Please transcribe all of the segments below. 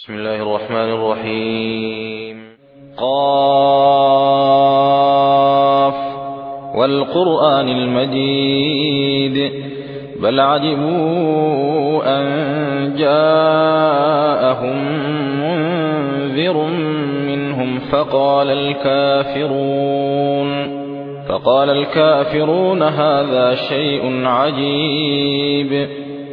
بسم الله الرحمن الرحيم. قاف. والقرآن المجيد. بل عجبوا أن جاءهم منذر منهم فقال الكافرون. فقال الكافرون هذا شيء عجيب.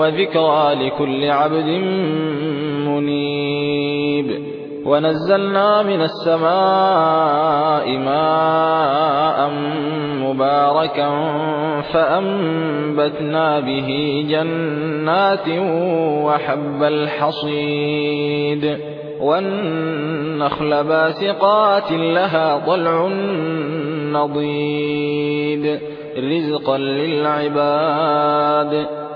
وذكرى لكل عبد منيب. ونزلنا من السماء ماء مباركا فأنبتنا به جنات وحب الحصيد. والنخل باسقات لها طلع نضيد. رزقا للعباد.